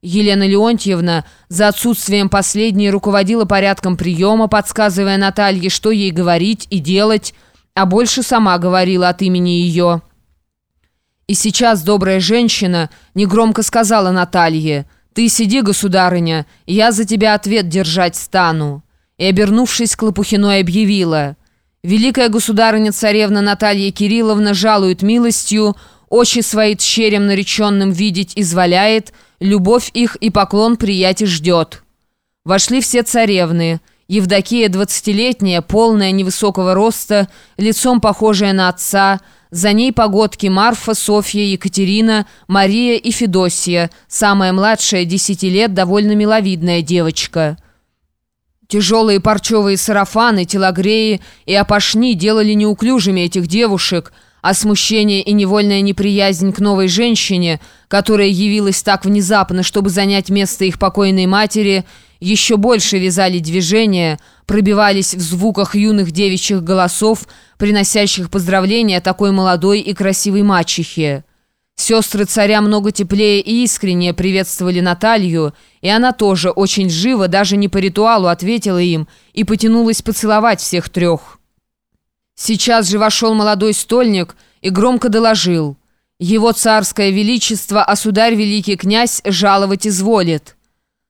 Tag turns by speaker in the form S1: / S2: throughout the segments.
S1: Елена Леонтьевна за отсутствием последней руководила порядком приема, подсказывая Наталье, что ей говорить и делать, а больше сама говорила от имени ее. И сейчас добрая женщина негромко сказала Наталье, «Ты сиди, государыня, я за тебя ответ держать стану». И, обернувшись к Лопухиной, объявила, «Великая государыня-царевна Наталья Кирилловна жалует милостью, очи свои тщерем нареченным видеть изволяет, любовь их и поклон приятий ждет». Вошли все царевны. Евдокия, двадцатилетняя, полная, невысокого роста, лицом похожая на отца, за ней погодки Марфа, Софья, Екатерина, Мария и Федосия, самая младшая, десяти лет, довольно миловидная девочка. Тяжелые парчевые сарафаны, телогреи и опашни делали неуклюжими этих девушек – а смущение и невольная неприязнь к новой женщине, которая явилась так внезапно, чтобы занять место их покойной матери, еще больше вязали движения, пробивались в звуках юных девичьих голосов, приносящих поздравления такой молодой и красивой мачехе. Сестры царя много теплее и искренне приветствовали Наталью, и она тоже очень живо, даже не по ритуалу, ответила им и потянулась поцеловать всех трех. Сейчас же вошел молодой стольник и громко доложил. Его царское величество, а сударь великий князь, жаловать изволит.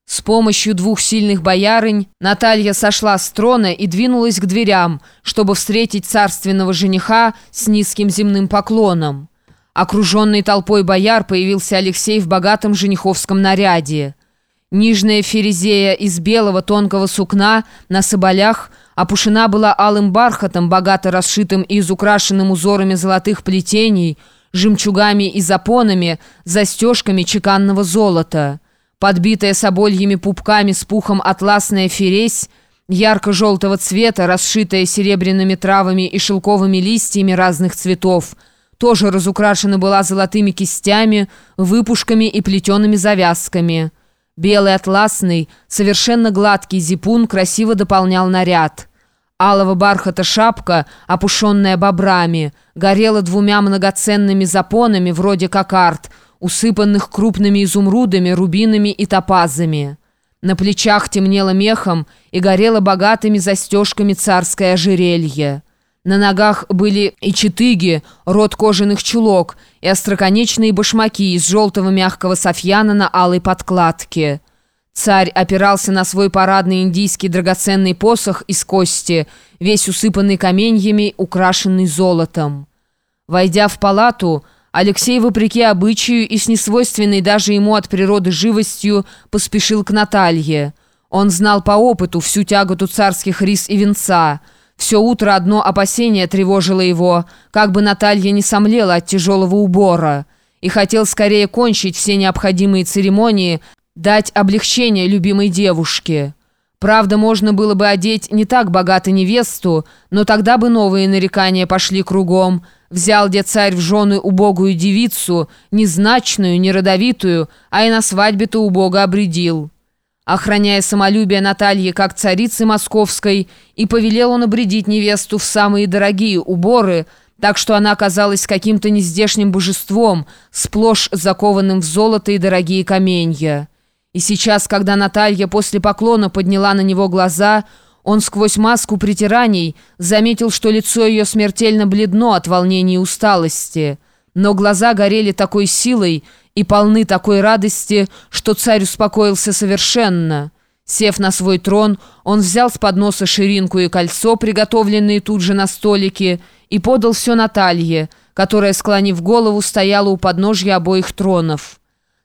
S1: С помощью двух сильных боярынь Наталья сошла с трона и двинулась к дверям, чтобы встретить царственного жениха с низким земным поклоном. Окруженный толпой бояр появился Алексей в богатом жениховском наряде. Нижняя ферезея из белого тонкого сукна на соболях опушена была алым бархатом, богато расшитым и изукрашенным узорами золотых плетений, жемчугами и запонами, застежками чеканного золота. Подбитая собольями пупками с пухом атласная фересь, ярко-желтого цвета, расшитая серебряными травами и шелковыми листьями разных цветов, тоже разукрашена была золотыми кистями, выпушками и плетеными завязками. Белый атласный, совершенно гладкий зипун красиво дополнял наряд. Алого бархата шапка, опушенная бобрами, горела двумя многоценными запонами, вроде кокард, усыпанных крупными изумрудами, рубинами и топазами. На плечах темнело мехом и горело богатыми застежками царское ожерелье. На ногах были и четыги, рот кожаных чулок, и остроконечные башмаки из желтого мягкого софьяна на алой подкладке. Царь опирался на свой парадный индийский драгоценный посох из кости, весь усыпанный каменьями, украшенный золотом. Войдя в палату, Алексей, вопреки обычаю и с несвойственной даже ему от природы живостью, поспешил к Наталье. Он знал по опыту всю тяготу царских рис и венца – все утро одно опасение тревожило его, как бы Наталья не сомлела от тяжелого убора, и хотел скорее кончить все необходимые церемонии, дать облегчение любимой девушке. Правда, можно было бы одеть не так богато невесту, но тогда бы новые нарекания пошли кругом. Взял дед царь в жены убогую девицу, незначную, неродовитую, а и на свадьбе-то убого обредил охраняя самолюбие Натальи как царицы московской, и повелел он обредить невесту в самые дорогие уборы, так что она оказалась каким-то нездешним божеством, сплошь закованным в золото и дорогие каменья. И сейчас, когда Наталья после поклона подняла на него глаза, он сквозь маску притираний заметил, что лицо ее смертельно бледно от волнения и усталости, но глаза горели такой силой, и полны такой радости, что царь успокоился совершенно. Сев на свой трон, он взял с подноса ширинку и кольцо, приготовленные тут же на столике, и подал все Наталье, которая, склонив голову, стояла у подножья обоих тронов.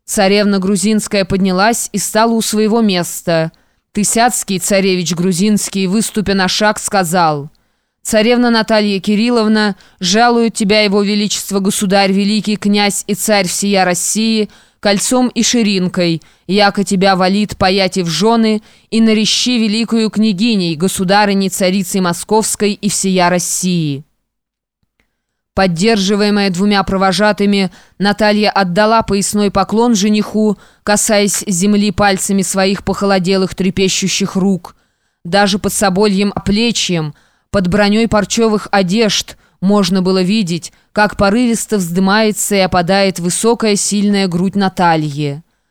S1: Царевна грузинская поднялась и стала у своего места. Тысяцкий, царевич грузинский, выступя на шаг, сказал — Царевна Наталья Кирилловна жалует тебя, его величество, государь, великий князь и царь всея России, кольцом и ширинкой, яко тебя валит паять в жены, и нарещи великую княгиней, государыней, царицей московской и всея России». Поддерживаемая двумя провожатыми, Наталья отдала поясной поклон жениху, касаясь земли пальцами своих похолоделых трепещущих рук. Даже под собольем плечьем – под броней парчевых одежд можно было видеть, как порывисто вздымается и опадает высокая сильная грудь Натальи.